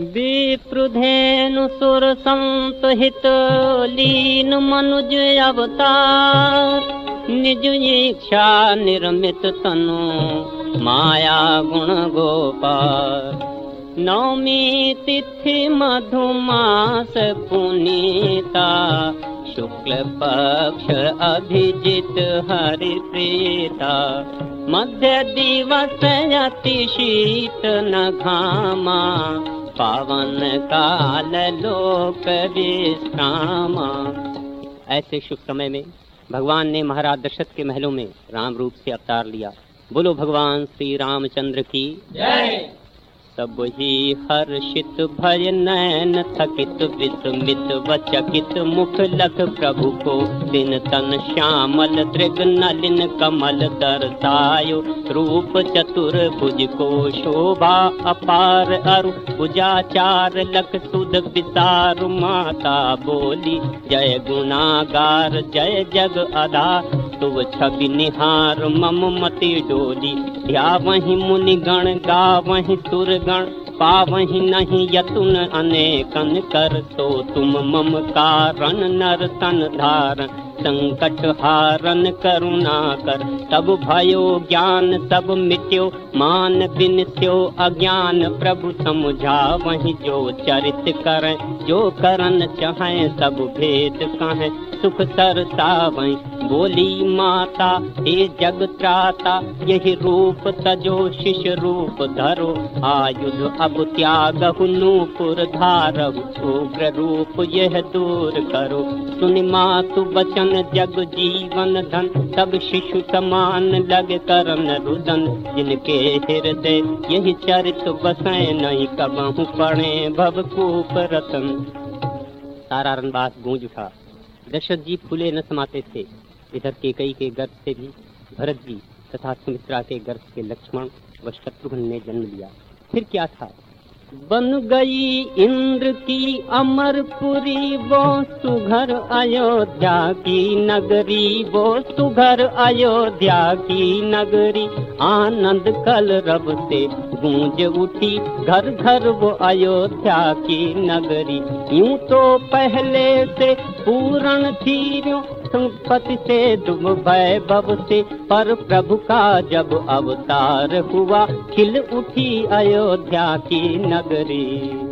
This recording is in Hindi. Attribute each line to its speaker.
Speaker 1: विप्रुधेनु सुर संत हित लीन मनुज अवतार निज इच्छा निर्मित तनु माया गुण गोपाल नवमी तिथि मधुमास पुनीता शुक्ल पक्ष अभिजित हरि प्रीता मध्य दिवस अति शीत न घामा पावन काल लोक विश्राम। ऐसे शुभ समय में भगवान ने महाराज दशरथ के महलों में राम रूप से अवतार लिया। बोलो भगवान श्री रामचंद्र की
Speaker 2: जय।
Speaker 1: सब ही हर्षित भय नैन थकित विस्मित वचकित मुख लख प्रभु को दिन तन श्यामल दृग नलिन कमल दर्शायो। रूप चतुर भुज को शोभा अपार अरु भुजाचार लख सुध विसार माता बोली, जय गुणागार, जय जग अदा। तुव छवि निहार, मम मति डोली वही मुनि गण गा वही सुर गण पावही नहीं यतुन अनेकन कर तो तुम मम कारण नर तन धारण संकट हारन करुणा कर। तब भयो ज्ञान सब मिट्यो मान बिनस्यो अज्ञान। प्रभु समझा वही जो चरित करें, जो करन चाहे सब भेद कहें। सुख सरसा वही बोली माता, हे जग त्राता, यही रूप तजो शिष्य रूप धरो। आयुध अब त्याग नूपुर धारव उग्र रूप यह दूर करो। सुनि मातु बचन जग जीवन धन, सब शिशु समान लग करन रुदन। जिनके हृदय यही चरित बसे नहीं कबहु पड़े भव कूप रतन। सारा रनबास गूंज उठा। दशरथ जी फूले न समाते थे। इधर केकई के गर्भ से भी, भरत जी तथा सुमित्रा के गर्भ से लक्ष्मण व शत्रुघ्न ने जन्म लिया। फिर क्या था? बन गई इंद्र की अमरपुरी, वो सुघर अयोध्या की नगरी, वो सुघर अयोध्या की नगरी। आनंद कल रब से गूंज उठी, घर घर वो अयोध्या की नगरी। यूँ तो पहले से पूर्ण थी संपत्ति से भय वैभव से, पर प्रभु का जब अवतार हुआ, खिल उठी अयोध्या की नगरी।